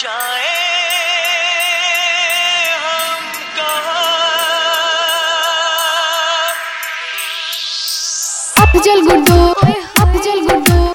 जाए हम कहा? अफजल गुड्डू जल गुड्डू।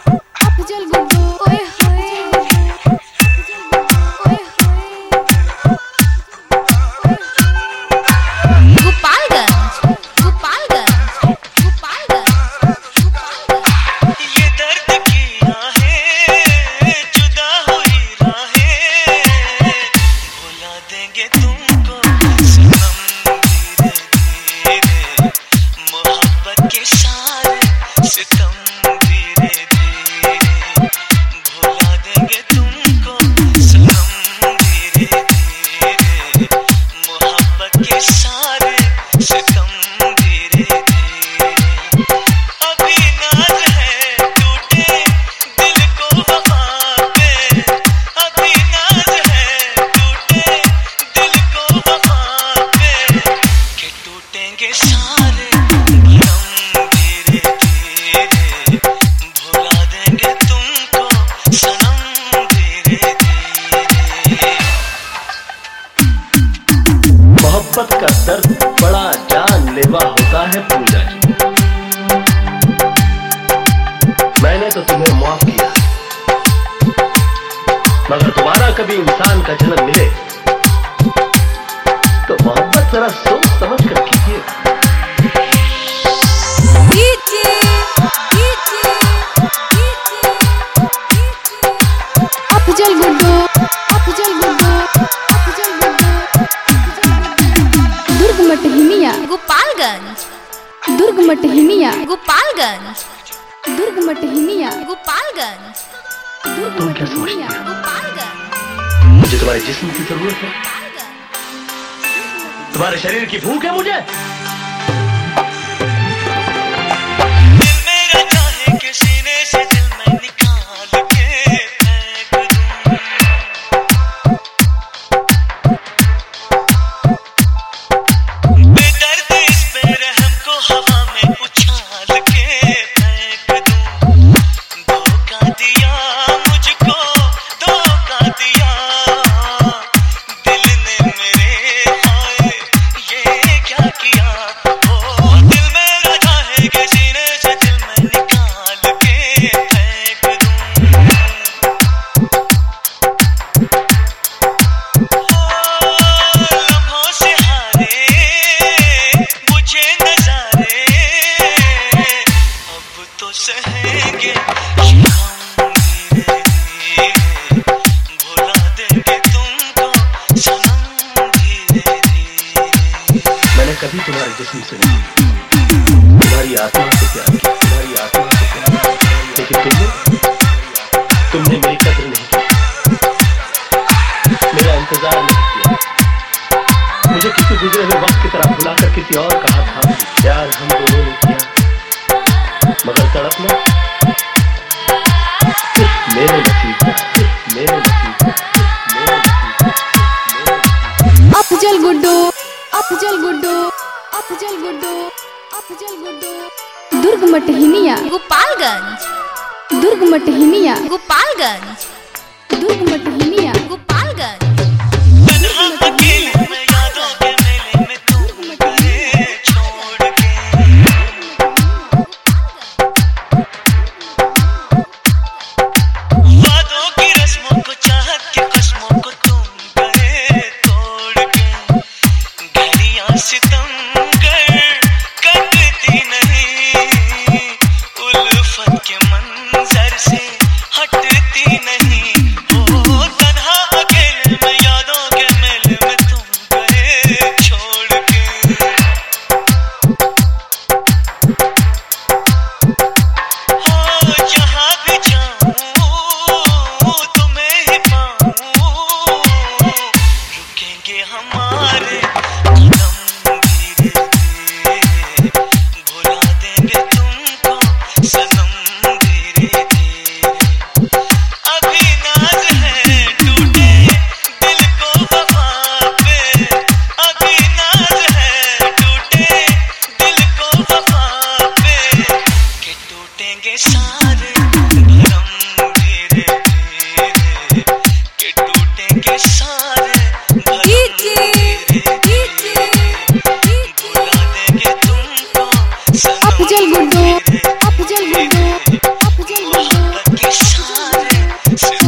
है पूजा जी। मैंने तो तुम्हें माफ़ किया। मगर दोबारा कभी इंसान का जन्म मिले दुर्ग मटहिनिया गोपालगंज। दुर्ग मटहिनिया गोपालगंज। तुम क्या समझती हो मुझे तुम्हारे जिस्म की ज़रूरत है। तुम्हारे शरीर की भूख है मुझे। कर किसी और कहा था प्यार हमको वो नहीं किया। मगर तड़पना सिर्फ़ मेरे नसीब सिर्फ़ मेरे नसीब अफजल गुड्डू अफजल गुड्डू अफजल गुड्डू अफजल गुड्डू। दुर्ग मटहिनिया गोपालगंज। दुर्ग मटहिनिया गोपालगंज। दुर्ग मटहिनिया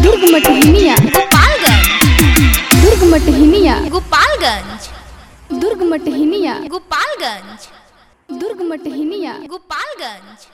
दुर्ग मटहिनिया गोपालगंज। दुर्ग मटहिनिया गोपालगंज। दुर्ग मटहिनिया गोपालगंज। दुर्ग मटहिनिया गोपालगंज।